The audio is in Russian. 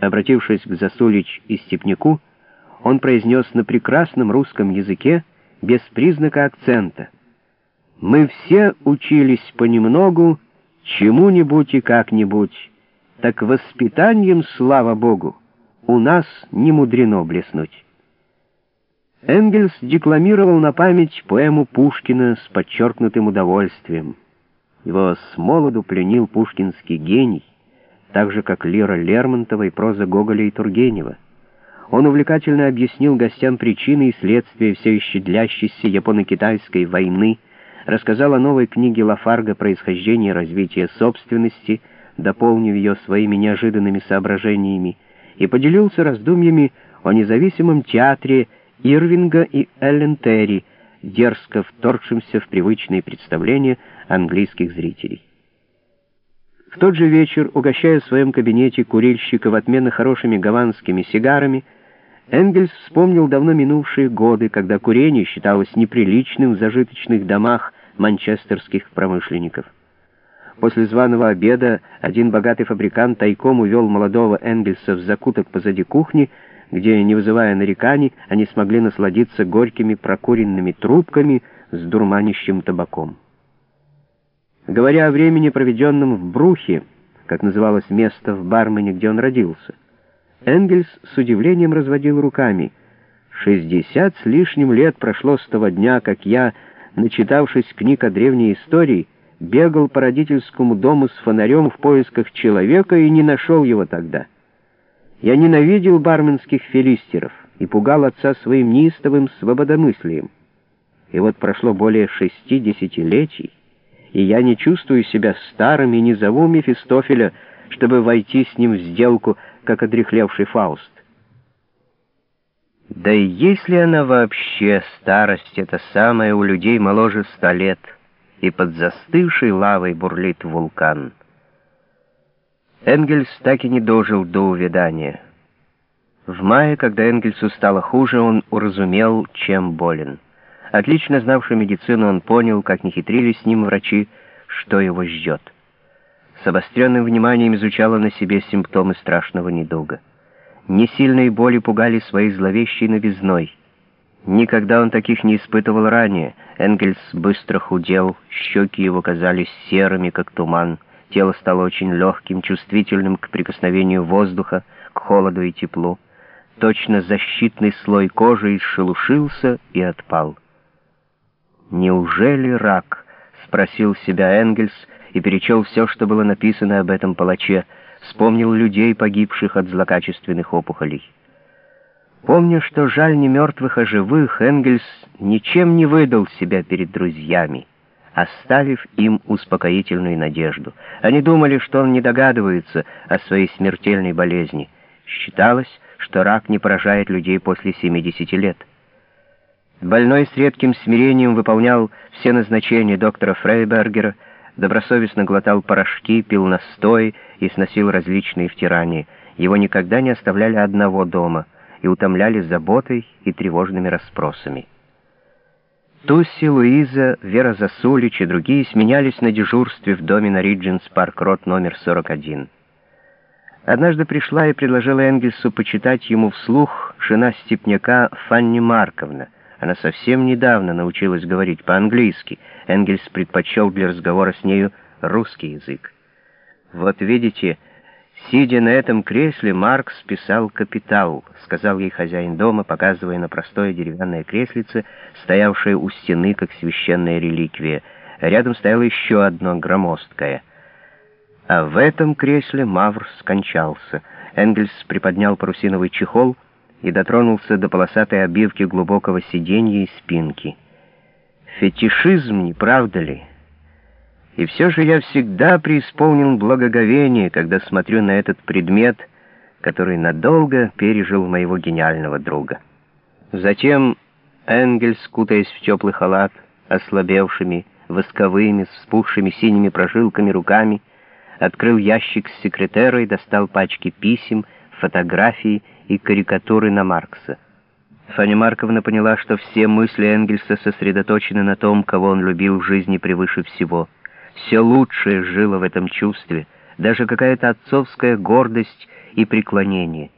Обратившись к Засулич и Степняку, он произнес на прекрасном русском языке без признака акцента. «Мы все учились понемногу, чему-нибудь и как-нибудь, так воспитанием, слава Богу, у нас не мудрено блеснуть». Энгельс декламировал на память поэму Пушкина с подчеркнутым удовольствием. Его с молоду пленил пушкинский гений, так же, как лира Лермонтова и проза Гоголя и Тургенева. Он увлекательно объяснил гостям причины и следствия все еще длящейся японо-китайской войны, рассказал о новой книге Лафарга «Происхождение и развитие собственности», дополнив ее своими неожиданными соображениями, и поделился раздумьями о независимом театре Ирвинга и Эллен Терри, дерзко вторгшимся в привычные представления английских зрителей. Тот же вечер, угощая в своем кабинете курильщика в отмены хорошими гаванскими сигарами, Энгельс вспомнил давно минувшие годы, когда курение считалось неприличным в зажиточных домах манчестерских промышленников. После званого обеда один богатый фабрикант тайком увел молодого Энгельса в закуток позади кухни, где, не вызывая нареканий, они смогли насладиться горькими прокуренными трубками с дурманящим табаком. Говоря о времени, проведенном в Брухе, как называлось место в Бармене, где он родился, Энгельс с удивлением разводил руками. «Шестьдесят с лишним лет прошло с того дня, как я, начитавшись книг о древней истории, бегал по родительскому дому с фонарем в поисках человека и не нашел его тогда». Я ненавидел барменских филистеров и пугал отца своим неистовым свободомыслием. И вот прошло более шести десятилетий, и я не чувствую себя старым и не зову Мефистофеля, чтобы войти с ним в сделку, как одрехлевший Фауст. Да и есть ли она вообще, старость это самая у людей моложе ста лет, и под застывшей лавой бурлит вулкан — Энгельс так и не дожил до увядания. В мае, когда Энгельсу стало хуже, он уразумел, чем болен. Отлично знавший медицину, он понял, как не хитрили с ним врачи, что его ждет. С обостренным вниманием изучала на себе симптомы страшного недуга. Несильные боли пугали своей зловещей новизной. Никогда он таких не испытывал ранее. Энгельс быстро худел, щеки его казались серыми, как туман. Тело стало очень легким, чувствительным к прикосновению воздуха, к холоду и теплу. Точно защитный слой кожи исшелушился и отпал. «Неужели рак?» — спросил себя Энгельс и перечел все, что было написано об этом палаче, вспомнил людей, погибших от злокачественных опухолей. Помня, что жаль не мертвых, а живых, Энгельс ничем не выдал себя перед друзьями оставив им успокоительную надежду. Они думали, что он не догадывается о своей смертельной болезни. Считалось, что рак не поражает людей после 70 лет. Больной с редким смирением выполнял все назначения доктора Фрейбергера, добросовестно глотал порошки, пил настой и сносил различные втирания. Его никогда не оставляли одного дома и утомляли заботой и тревожными расспросами. Тусси, Луиза, Вера Засулич и другие сменялись на дежурстве в доме на Риджинс Парк Рот номер 41. Однажды пришла и предложила Энгельсу почитать ему вслух жена степняка Фанни Марковна. Она совсем недавно научилась говорить по-английски. Энгельс предпочел для разговора с нею русский язык. «Вот видите...» «Сидя на этом кресле, Маркс писал «Капитал», — сказал ей хозяин дома, показывая на простое деревянное креслице, стоявшее у стены, как священная реликвия. Рядом стояло еще одно громоздкое. А в этом кресле Мавр скончался. Энгельс приподнял парусиновый чехол и дотронулся до полосатой обивки глубокого сиденья и спинки. «Фетишизм, не правда ли?» И все же я всегда преисполнен благоговения, когда смотрю на этот предмет, который надолго пережил моего гениального друга. Затем Энгельс, кутаясь в теплый халат, ослабевшими, восковыми, с вспухшими синими прожилками руками, открыл ящик с секретерой, достал пачки писем, фотографий и карикатуры на Маркса. Фанни Марковна поняла, что все мысли Энгельса сосредоточены на том, кого он любил в жизни превыше всего — все лучшее жило в этом чувстве, даже какая-то отцовская гордость и преклонение.